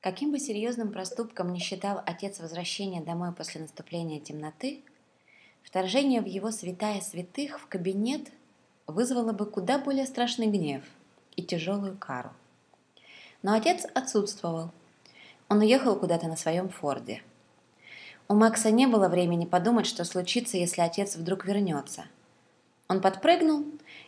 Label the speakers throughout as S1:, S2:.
S1: Каким бы серьезным проступком ни считал отец возвращения домой после наступления темноты, вторжение в его святая святых в кабинет вызвало бы куда более страшный гнев и тяжелую кару. Но отец отсутствовал. Он уехал куда-то на своем форде. У Макса не было времени подумать, что случится, если отец вдруг вернется. Он подпрыгнул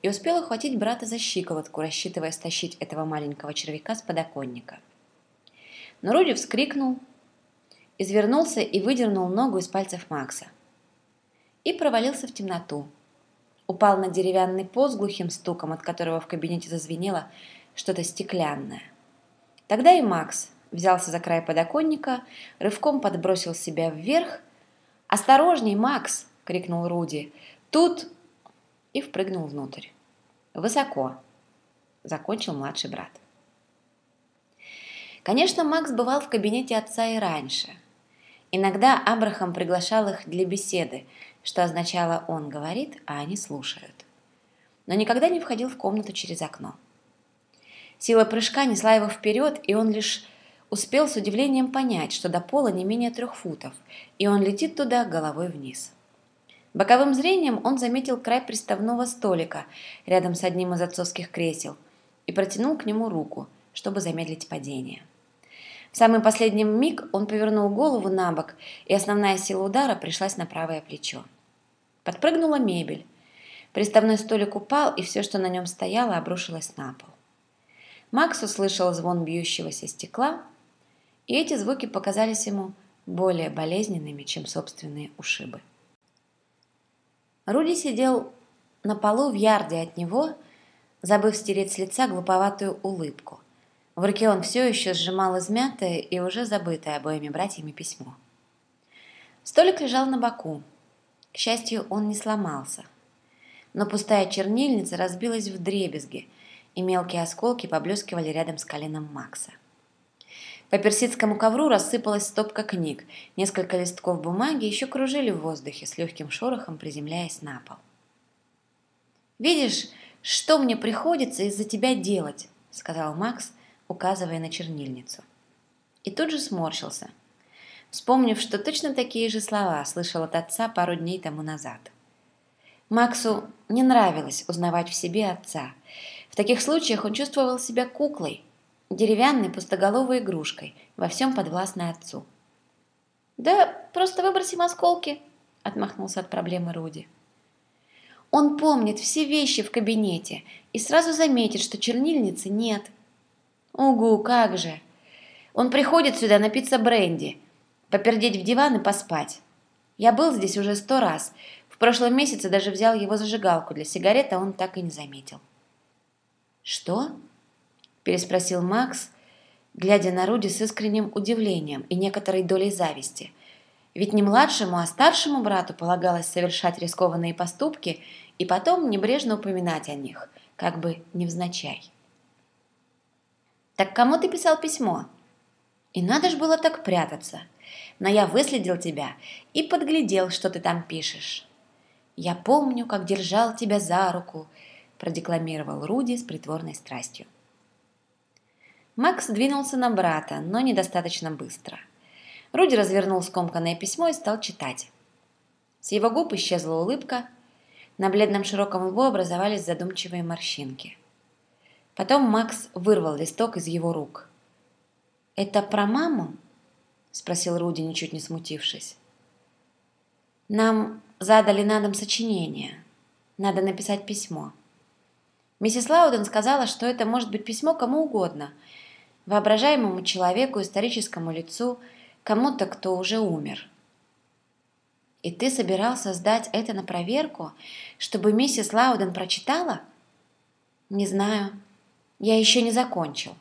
S1: и успел охватить брата за щиколотку, рассчитывая стащить этого маленького червяка с подоконника – но Руди вскрикнул, извернулся и выдернул ногу из пальцев Макса. И провалился в темноту. Упал на деревянный пол с глухим стуком, от которого в кабинете зазвенело что-то стеклянное. Тогда и Макс взялся за край подоконника, рывком подбросил себя вверх. «Осторожней, Макс!» — крикнул Руди. «Тут...» и впрыгнул внутрь. «Высоко!» — закончил младший брат. Конечно, Макс бывал в кабинете отца и раньше. Иногда Абрахам приглашал их для беседы, что означало «он говорит, а они слушают». Но никогда не входил в комнату через окно. Сила прыжка несла его вперед, и он лишь успел с удивлением понять, что до пола не менее трех футов, и он летит туда головой вниз. Боковым зрением он заметил край приставного столика рядом с одним из отцовских кресел и протянул к нему руку, чтобы замедлить падение. В самый последний миг он повернул голову на бок, и основная сила удара пришлась на правое плечо. Подпрыгнула мебель. Приставной столик упал, и все, что на нем стояло, обрушилось на пол. Макс услышал звон бьющегося стекла, и эти звуки показались ему более болезненными, чем собственные ушибы. Руди сидел на полу в ярде от него, забыв стереть с лица глуповатую улыбку. В руке он все еще сжимал измятое и уже забытое обоими братьями письмо. Столик лежал на боку. К счастью, он не сломался. Но пустая чернильница разбилась в дребезги, и мелкие осколки поблескивали рядом с коленом Макса. По персидскому ковру рассыпалась стопка книг, несколько листков бумаги еще кружили в воздухе с легким шорохом, приземляясь на пол. «Видишь, что мне приходится из-за тебя делать?» — сказал Макс — указывая на чернильницу. И тут же сморщился, вспомнив, что точно такие же слова слышал от отца пару дней тому назад. Максу не нравилось узнавать в себе отца. В таких случаях он чувствовал себя куклой, деревянной пустоголовой игрушкой, во всем подвластной отцу. «Да просто выбросим осколки», — отмахнулся от проблемы Руди. Он помнит все вещи в кабинете и сразу заметит, что чернильницы нет. Угу, как же. Он приходит сюда напиться бренди, попердеть в диван и поспать. Я был здесь уже сто раз. В прошлом месяце даже взял его зажигалку для сигарет, а он так и не заметил. «Что?» – переспросил Макс, глядя на Руди с искренним удивлением и некоторой долей зависти. Ведь не младшему, а старшему брату полагалось совершать рискованные поступки и потом небрежно упоминать о них, как бы невзначай. Так кому ты писал письмо? И надо ж было так прятаться. Но я выследил тебя и подглядел, что ты там пишешь. Я помню, как держал тебя за руку, продекламировал Руди с притворной страстью. Макс двинулся на брата, но недостаточно быстро. Руди развернул скомканное письмо и стал читать. С его губ исчезла улыбка, на бледном широком лбу образовались задумчивые морщинки – Потом Макс вырвал листок из его рук. «Это про маму?» – спросил Руди, ничуть не смутившись. «Нам задали на дом сочинение. Надо написать письмо. Миссис Лауден сказала, что это может быть письмо кому угодно, воображаемому человеку, историческому лицу, кому-то, кто уже умер. И ты собирался сдать это на проверку, чтобы миссис Лауден прочитала? Не знаю. Я еще не закончил.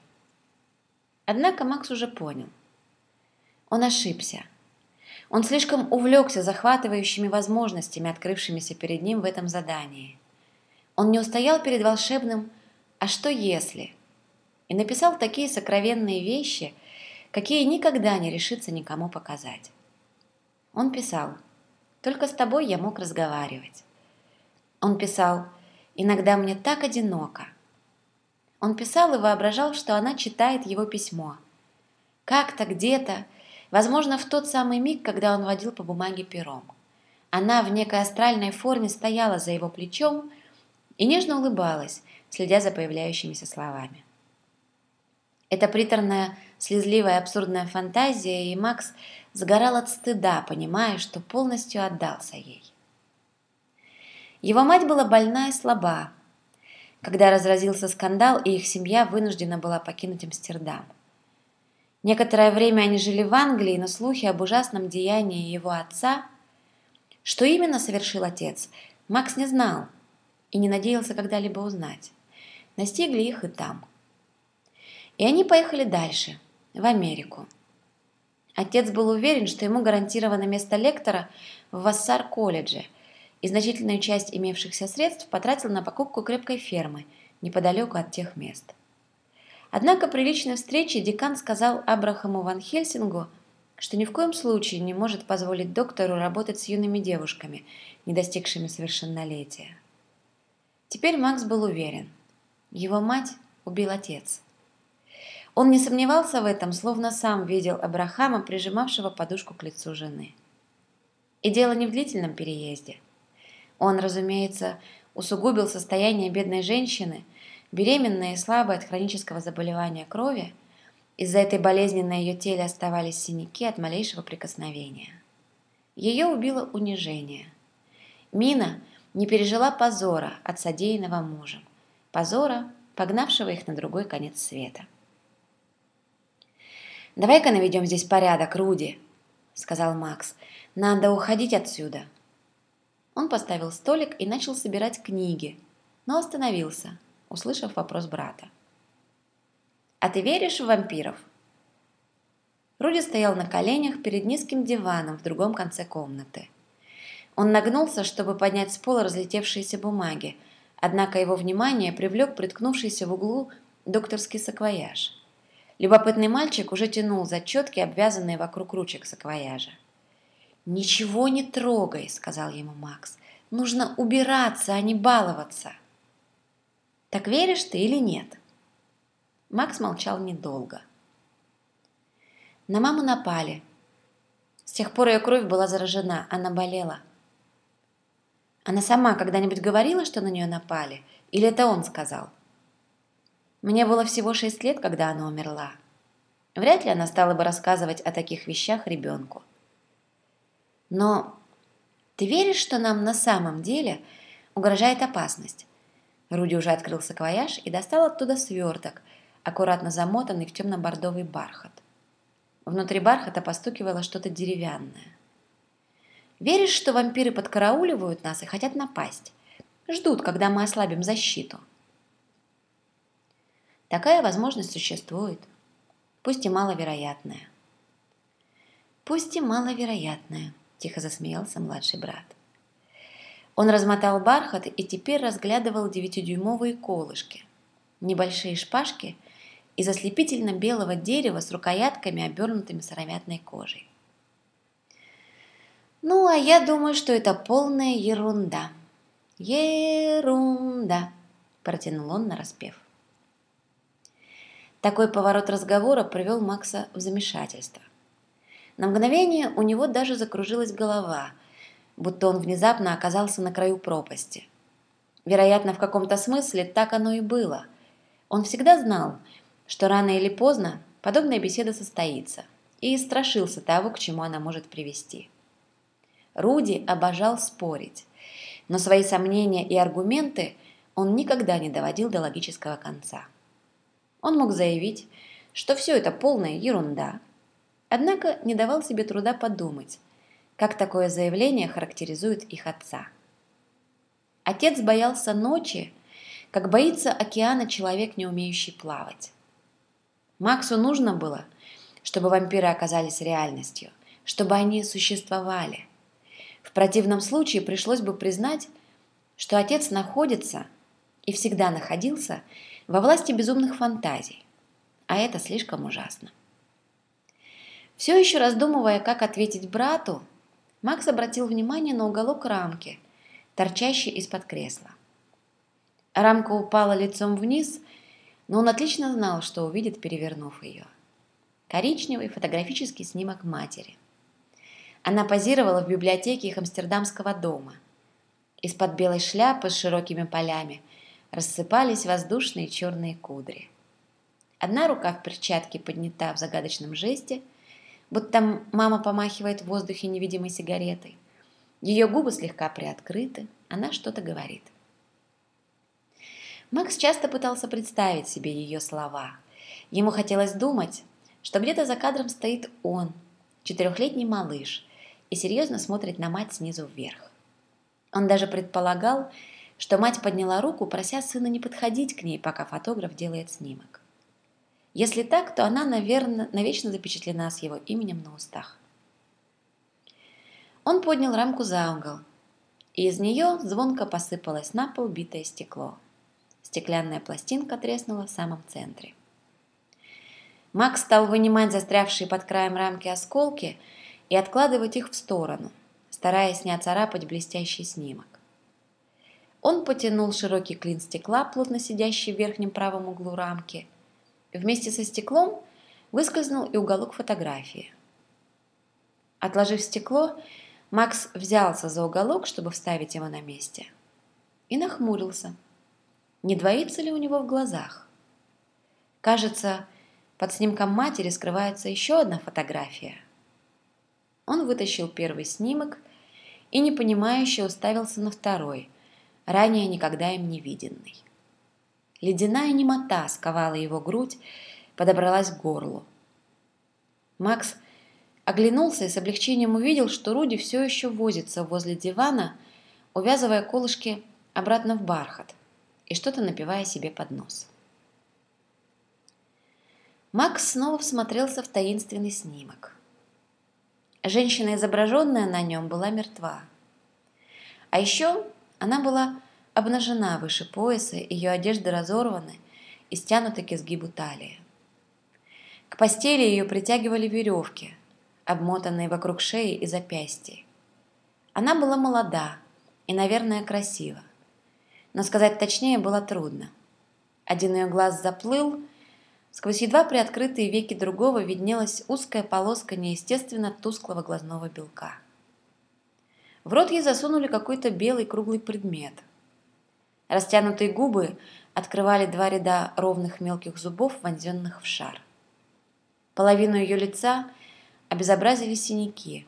S1: Однако Макс уже понял. Он ошибся. Он слишком увлекся захватывающими возможностями, открывшимися перед ним в этом задании. Он не устоял перед волшебным «а что если?» и написал такие сокровенные вещи, какие никогда не решится никому показать. Он писал «Только с тобой я мог разговаривать». Он писал «Иногда мне так одиноко, он писал и воображал, что она читает его письмо. Как-то где-то, возможно, в тот самый миг, когда он водил по бумаге пером. Она в некой астральной форме стояла за его плечом и нежно улыбалась, следя за появляющимися словами. Эта приторная, слезливая, абсурдная фантазия, и Макс сгорал от стыда, понимая, что полностью отдался ей. Его мать была больна и слаба, когда разразился скандал, и их семья вынуждена была покинуть Амстердам. Некоторое время они жили в Англии, но слухи об ужасном деянии его отца, что именно совершил отец, Макс не знал и не надеялся когда-либо узнать. Настигли их и там. И они поехали дальше, в Америку. Отец был уверен, что ему гарантировано место лектора в Вассар-колледже – и значительную часть имевшихся средств потратил на покупку крепкой фермы неподалеку от тех мест. Однако при личной встрече декан сказал Абрахаму Ван Хельсингу, что ни в коем случае не может позволить доктору работать с юными девушками, не достигшими совершеннолетия. Теперь Макс был уверен. Его мать убил отец. Он не сомневался в этом, словно сам видел Абрахама, прижимавшего подушку к лицу жены. И дело не в длительном переезде – он, разумеется, усугубил состояние бедной женщины, беременной и слабой от хронического заболевания крови. Из-за этой болезни на ее теле оставались синяки от малейшего прикосновения. Ее убило унижение. Мина не пережила позора от содеянного мужем, позора, погнавшего их на другой конец света. «Давай-ка наведем здесь порядок, Руди», — сказал Макс. «Надо уходить отсюда». Он поставил столик и начал собирать книги, но остановился, услышав вопрос брата. «А ты веришь в вампиров?» Руди стоял на коленях перед низким диваном в другом конце комнаты. Он нагнулся, чтобы поднять с пола разлетевшиеся бумаги, однако его внимание привлек приткнувшийся в углу докторский саквояж. Любопытный мальчик уже тянул зачетки, обвязанные вокруг ручек саквояжа. «Ничего не трогай», — сказал ему Макс. «Нужно убираться, а не баловаться». «Так веришь ты или нет?» Макс молчал недолго. На маму напали. С тех пор ее кровь была заражена, она болела. Она сама когда-нибудь говорила, что на нее напали? Или это он сказал? Мне было всего шесть лет, когда она умерла. Вряд ли она стала бы рассказывать о таких вещах ребенку. Но ты веришь, что нам на самом деле угрожает опасность? Руди уже открыл саквояж и достал оттуда сверток, аккуратно замотанный в темно-бордовый бархат. Внутри бархата постукивало что-то деревянное. Веришь, что вампиры подкарауливают нас и хотят напасть? Ждут, когда мы ослабим защиту. Такая возможность существует, пусть и маловероятная. Пусть и маловероятная тихо засмеялся младший брат. Он размотал бархат и теперь разглядывал девятидюймовые колышки, небольшие шпажки из ослепительно белого дерева с рукоятками, обернутыми сыромятной кожей. «Ну, а я думаю, что это полная ерунда». «Ерунда», – протянул он нараспев. Такой поворот разговора привел Макса в замешательство. На мгновение у него даже закружилась голова, будто он внезапно оказался на краю пропасти. Вероятно, в каком-то смысле так оно и было. Он всегда знал, что рано или поздно подобная беседа состоится, и страшился того, к чему она может привести. Руди обожал спорить, но свои сомнения и аргументы он никогда не доводил до логического конца. Он мог заявить, что все это полная ерунда – Однако не давал себе труда подумать, как такое заявление характеризует их отца. Отец боялся ночи, как боится океана человек, не умеющий плавать. Максу нужно было, чтобы вампиры оказались реальностью, чтобы они существовали. В противном случае пришлось бы признать, что отец находится и всегда находился во власти безумных фантазий, а это слишком ужасно. Все еще раздумывая, как ответить брату, Макс обратил внимание на уголок рамки, торчащий из-под кресла. Рамка упала лицом вниз, но он отлично знал, что увидит, перевернув ее. коричневый фотографический снимок матери. Она позировала в библиотеке их амстердамского дома. Из-под белой шляпы с широкими полями рассыпались воздушные черные кудри. Одна рука в перчатке поднята в загадочном жесте, будто мама помахивает в воздухе невидимой сигаретой. Ее губы слегка приоткрыты, она что-то говорит. Макс часто пытался представить себе ее слова. Ему хотелось думать, что где-то за кадром стоит он, четырехлетний малыш, и серьезно смотрит на мать снизу вверх. Он даже предполагал, что мать подняла руку, прося сына не подходить к ней, пока фотограф делает снимок. Если так, то она, наверное, навечно запечатлена с его именем на устах. Он поднял рамку за угол, и из нее звонко посыпалось на пол битое стекло. Стеклянная пластинка треснула в самом центре. Макс стал вынимать застрявшие под краем рамки осколки и откладывать их в сторону, стараясь не оцарапать блестящий снимок. Он потянул широкий клин стекла, плотно сидящий в верхнем правом углу рамки. Вместе со стеклом выскользнул и уголок фотографии. Отложив стекло, Макс взялся за уголок, чтобы вставить его на месте, и нахмурился. Не двоится ли у него в глазах? Кажется, под снимком матери скрывается еще одна фотография. Он вытащил первый снимок и непонимающе уставился на второй, ранее никогда им не виденный. Ледяная немота сковала его грудь, подобралась к горлу. Макс оглянулся и с облегчением увидел, что Руди все еще возится возле дивана, увязывая колышки обратно в бархат и что-то напивая себе под нос. Макс снова всмотрелся в таинственный снимок. Женщина, изображенная на нем, была мертва. А еще она была обнажена выше пояса, ее одежда разорваны и стянуты к изгибу талии. К постели ее притягивали веревки, обмотанные вокруг шеи и запястья. Она была молода и, наверное, красива. Но сказать точнее было трудно. Один ее глаз заплыл, Сквозь едва приоткрытые веки другого виднелась узкая полоска неестественно тусклого глазного белка. В рот ей засунули какой-то белый круглый предмет. Растянутые губы открывали два ряда ровных мелких зубов, вонзенных в шар. Половину ее лица обезобразили синяки.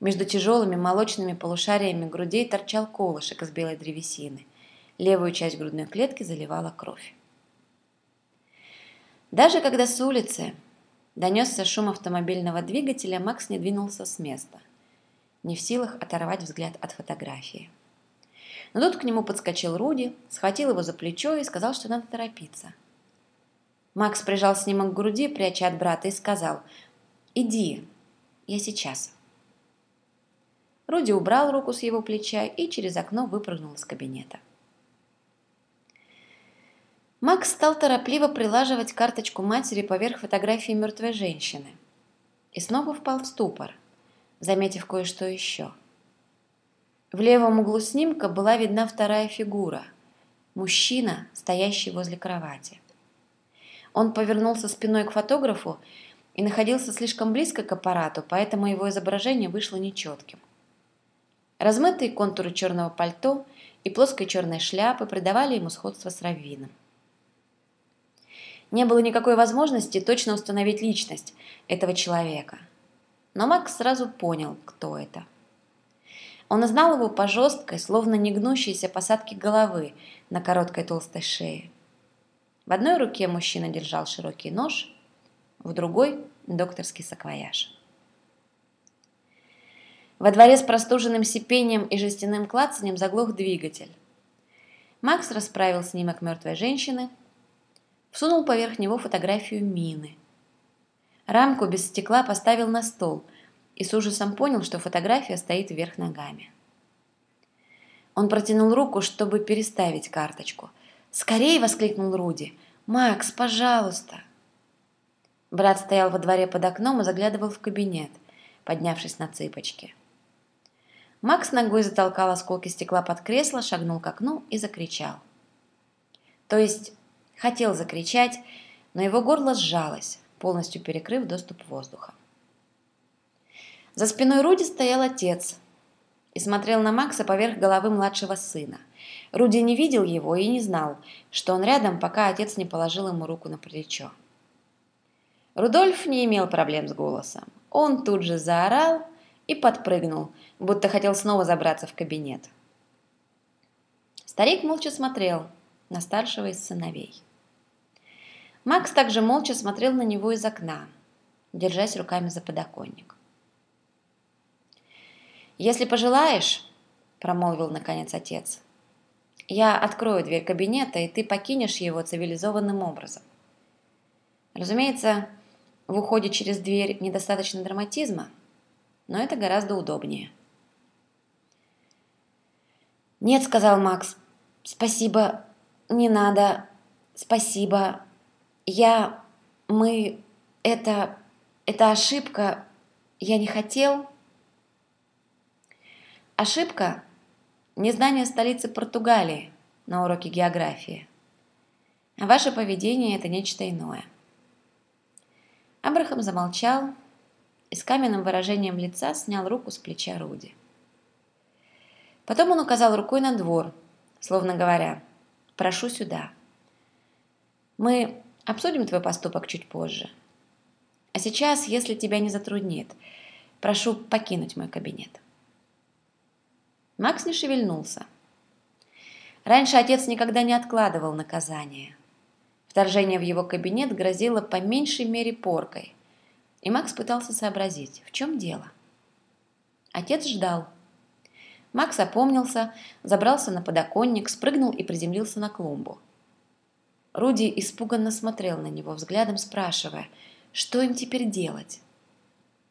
S1: Между тяжелыми молочными полушариями грудей торчал колышек из белой древесины. Левую часть грудной клетки заливала кровь. Даже когда с улицы донесся шум автомобильного двигателя, Макс не двинулся с места, не в силах оторвать взгляд от фотографии. Но тут к нему подскочил Руди, схватил его за плечо и сказал, что надо торопиться. Макс прижал снимок к груди, пряча от брата, и сказал «Иди, я сейчас». Руди убрал руку с его плеча и через окно выпрыгнул из кабинета. Макс стал торопливо прилаживать карточку матери поверх фотографии мертвой женщины. И снова впал в ступор, заметив кое-что еще. В левом углу снимка была видна вторая фигура – мужчина, стоящий возле кровати. Он повернулся спиной к фотографу и находился слишком близко к аппарату, поэтому его изображение вышло нечетким. Размытые контуры черного пальто и плоской черной шляпы придавали ему сходство с раввином. Не было никакой возможности точно установить личность этого человека. Но Макс сразу понял, кто это. Он узнал его по жесткой, словно негнущейся посадке головы на короткой толстой шее. В одной руке мужчина держал широкий нож, в другой – докторский саквояж. Во дворе с простуженным сипением и жестяным клацанием заглох двигатель. Макс расправил снимок мертвой женщины – всунул поверх него фотографию мины. Рамку без стекла поставил на стол и с ужасом понял, что фотография стоит вверх ногами. Он протянул руку, чтобы переставить карточку. «Скорей!» – воскликнул Руди. «Макс, пожалуйста!» Брат стоял во дворе под окном и заглядывал в кабинет, поднявшись на цыпочки. Макс ногой затолкал осколки стекла под кресло, шагнул к окну и закричал. То есть Хотел закричать, но его горло сжалось, полностью перекрыв доступ воздуха. За спиной Руди стоял отец и смотрел на Макса поверх головы младшего сына. Руди не видел его и не знал, что он рядом, пока отец не положил ему руку на плечо. Рудольф не имел проблем с голосом. Он тут же заорал и подпрыгнул, будто хотел снова забраться в кабинет. Старик молча смотрел на старшего из сыновей. Макс также молча смотрел на него из окна, держась руками за подоконник. «Если пожелаешь», – промолвил наконец отец, – «я открою дверь кабинета, и ты покинешь его цивилизованным образом. Разумеется, в уходе через дверь недостаточно драматизма, но это гораздо удобнее». «Нет», – сказал Макс, – «спасибо, не надо, спасибо, я, мы, это, это ошибка, я не хотел». Ошибка – незнание столицы Португалии на уроке географии. А ваше поведение – это нечто иное. Абрахам замолчал и с каменным выражением лица снял руку с плеча Руди. Потом он указал рукой на двор, словно говоря «прошу сюда». Мы обсудим твой поступок чуть позже. А сейчас, если тебя не затруднит, прошу покинуть мой кабинет. Макс не шевельнулся. Раньше отец никогда не откладывал наказание. Вторжение в его кабинет грозило по меньшей мере поркой. И Макс пытался сообразить, в чем дело. Отец ждал. Макс опомнился, забрался на подоконник, спрыгнул и приземлился на клумбу. Руди испуганно смотрел на него, взглядом спрашивая, что им теперь делать.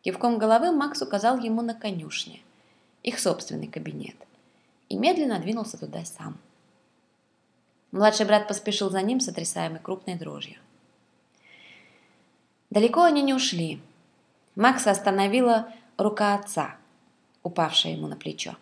S1: Кивком головы Макс указал ему на конюшне их собственный кабинет, и медленно двинулся туда сам. Младший брат поспешил за ним, сотрясаемый крупной дрожью. Далеко они не ушли. Макса остановила рука отца, упавшая ему на плечо.